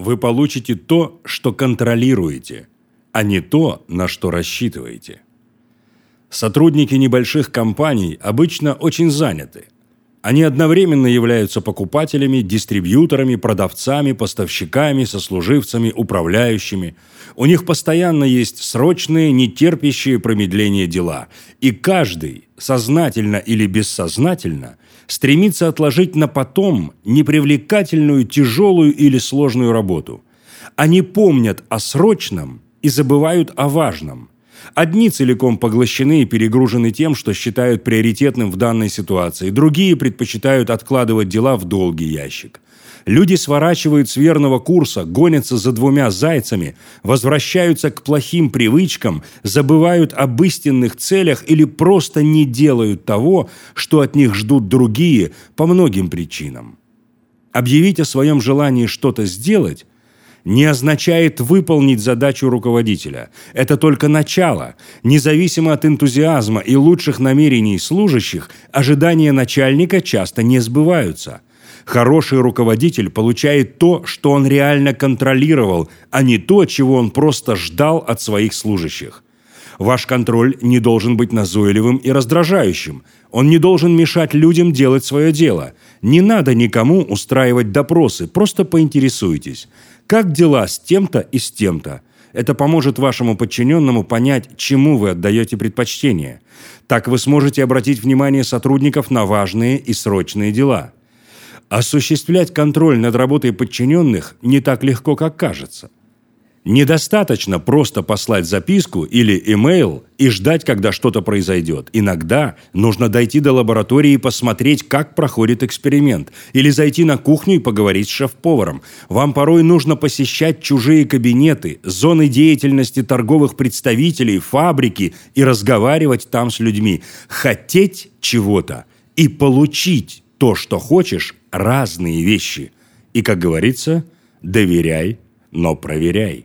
вы получите то, что контролируете, а не то, на что рассчитываете. Сотрудники небольших компаний обычно очень заняты. Они одновременно являются покупателями, дистрибьюторами, продавцами, поставщиками, сослуживцами, управляющими. У них постоянно есть срочные, нетерпящие промедления дела. И каждый, сознательно или бессознательно, стремится отложить на потом непривлекательную, тяжелую или сложную работу. Они помнят о срочном и забывают о важном. Одни целиком поглощены и перегружены тем, что считают приоритетным в данной ситуации, другие предпочитают откладывать дела в долгий ящик. Люди сворачивают с верного курса, гонятся за двумя зайцами, возвращаются к плохим привычкам, забывают об истинных целях или просто не делают того, что от них ждут другие по многим причинам. Объявить о своем желании что-то сделать не означает выполнить задачу руководителя. Это только начало. Независимо от энтузиазма и лучших намерений служащих, ожидания начальника часто не сбываются. Хороший руководитель получает то, что он реально контролировал, а не то, чего он просто ждал от своих служащих. Ваш контроль не должен быть назойливым и раздражающим. Он не должен мешать людям делать свое дело. Не надо никому устраивать допросы, просто поинтересуйтесь. Как дела с тем-то и с тем-то? Это поможет вашему подчиненному понять, чему вы отдаете предпочтение. Так вы сможете обратить внимание сотрудников на важные и срочные дела. Осуществлять контроль над работой подчиненных не так легко, как кажется – Недостаточно просто послать записку или имейл и ждать, когда что-то произойдет. Иногда нужно дойти до лаборатории и посмотреть, как проходит эксперимент. Или зайти на кухню и поговорить с шеф-поваром. Вам порой нужно посещать чужие кабинеты, зоны деятельности торговых представителей, фабрики и разговаривать там с людьми. Хотеть чего-то и получить то, что хочешь – разные вещи. И, как говорится, доверяй, но проверяй.